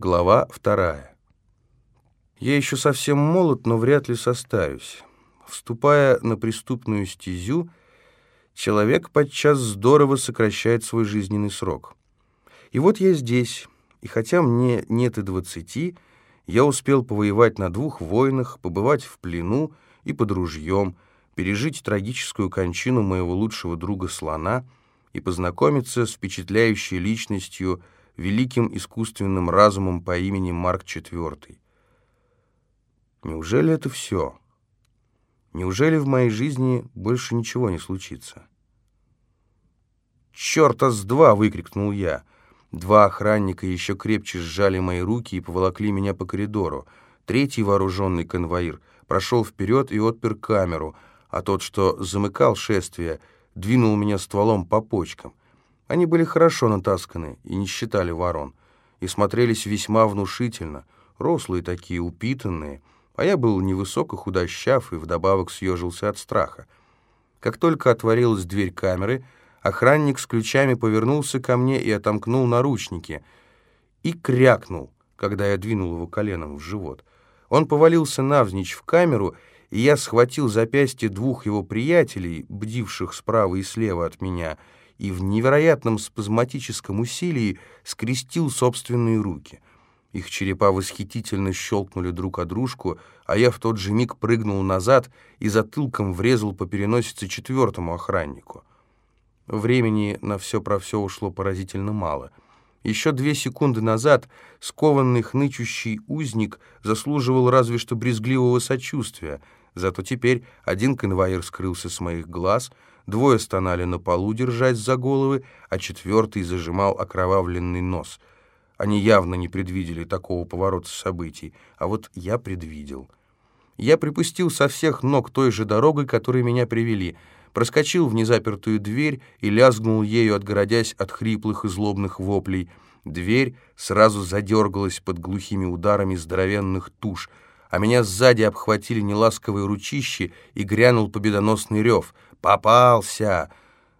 Глава вторая. Я еще совсем молод, но вряд ли состаюсь. Вступая на преступную стезю, человек подчас здорово сокращает свой жизненный срок. И вот я здесь, и хотя мне нет и двадцати, я успел повоевать на двух войнах, побывать в плену и под ружьем, пережить трагическую кончину моего лучшего друга слона и познакомиться с впечатляющей личностью – великим искусственным разумом по имени Марк IV. Неужели это все? Неужели в моей жизни больше ничего не случится? «Черта с два!» — выкрикнул я. Два охранника еще крепче сжали мои руки и поволокли меня по коридору. Третий вооруженный конвоир прошел вперед и отпер камеру, а тот, что замыкал шествие, двинул меня стволом по почкам. Они были хорошо натасканы и не считали ворон, и смотрелись весьма внушительно, рослые такие, упитанные, а я был невысоко худощав и вдобавок съежился от страха. Как только отворилась дверь камеры, охранник с ключами повернулся ко мне и отомкнул наручники, и крякнул, когда я двинул его коленом в живот. Он повалился навзничь в камеру, и я схватил запястье двух его приятелей, бдивших справа и слева от меня, — и в невероятном спазматическом усилии скрестил собственные руки. Их черепа восхитительно щелкнули друг о дружку, а я в тот же миг прыгнул назад и затылком врезал по переносице четвертому охраннику. Времени на все про все ушло поразительно мало. Еще две секунды назад скованный хнычущий узник заслуживал разве что брезгливого сочувствия, зато теперь один конвоир скрылся с моих глаз — Двое стонали на полу, держась за головы, а четвертый зажимал окровавленный нос. Они явно не предвидели такого поворота событий, а вот я предвидел. Я припустил со всех ног той же дорогой, которой меня привели, проскочил в незапертую дверь и лязгнул ею, отгородясь от хриплых и злобных воплей. Дверь сразу задергалась под глухими ударами здоровенных туш, а меня сзади обхватили неласковые ручищи и грянул победоносный рев — «Попался!»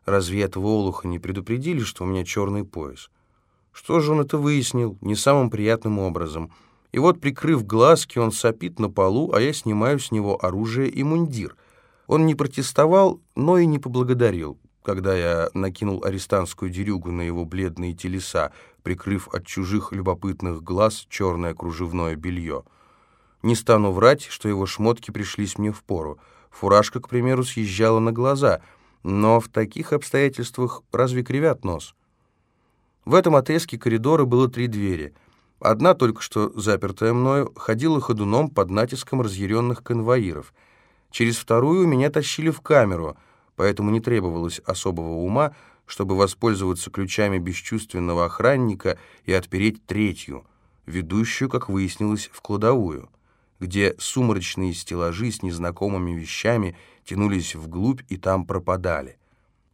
Разве этого олуха не предупредили, что у меня черный пояс? Что же он это выяснил? Не самым приятным образом. И вот, прикрыв глазки, он сопит на полу, а я снимаю с него оружие и мундир. Он не протестовал, но и не поблагодарил, когда я накинул арестантскую дерюгу на его бледные телеса, прикрыв от чужих любопытных глаз черное кружевное белье. Не стану врать, что его шмотки пришлись мне в пору. Фуражка, к примеру, съезжала на глаза, но в таких обстоятельствах разве кривят нос? В этом отрезке коридора было три двери. Одна, только что запертая мною, ходила ходуном под натиском разъяренных конвоиров. Через вторую меня тащили в камеру, поэтому не требовалось особого ума, чтобы воспользоваться ключами бесчувственного охранника и отпереть третью, ведущую, как выяснилось, в кладовую где сумрачные стеллажи с незнакомыми вещами тянулись вглубь и там пропадали.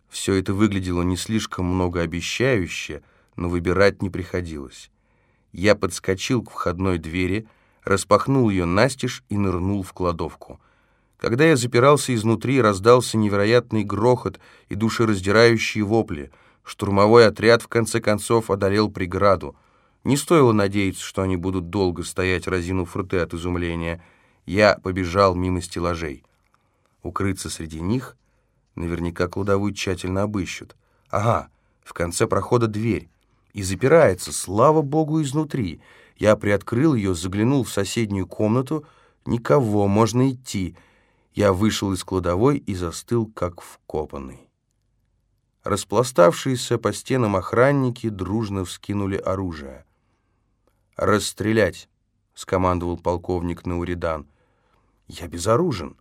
Все это выглядело не слишком многообещающе, но выбирать не приходилось. Я подскочил к входной двери, распахнул ее настежь и нырнул в кладовку. Когда я запирался изнутри, раздался невероятный грохот и душераздирающие вопли. Штурмовой отряд, в конце концов, одолел преграду — не стоило надеяться, что они будут долго стоять, разинув рты от изумления. Я побежал мимо стеллажей. Укрыться среди них наверняка кладовую тщательно обыщут. Ага, в конце прохода дверь. И запирается, слава богу, изнутри. Я приоткрыл ее, заглянул в соседнюю комнату. Никого, можно идти. Я вышел из кладовой и застыл, как вкопанный. Распластавшиеся по стенам охранники дружно вскинули оружие. «Расстрелять!» — скомандовал полковник Науридан. «Я безоружен!»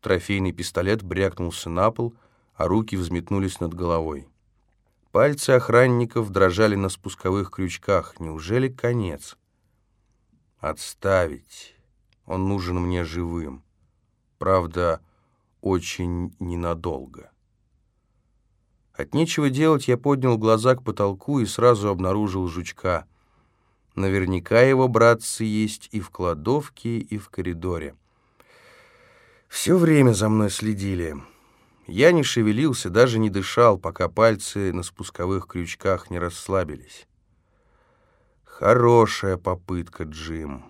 Трофейный пистолет брякнулся на пол, а руки взметнулись над головой. Пальцы охранников дрожали на спусковых крючках. Неужели конец? «Отставить! Он нужен мне живым. Правда, очень ненадолго». От нечего делать я поднял глаза к потолку и сразу обнаружил жучка — Наверняка его братцы есть и в кладовке, и в коридоре. Все время за мной следили. Я не шевелился, даже не дышал, пока пальцы на спусковых крючках не расслабились. Хорошая попытка, Джим.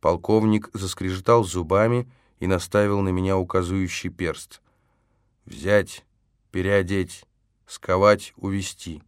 Полковник заскрежетал зубами и наставил на меня указующий перст. Взять, переодеть, сковать, увести.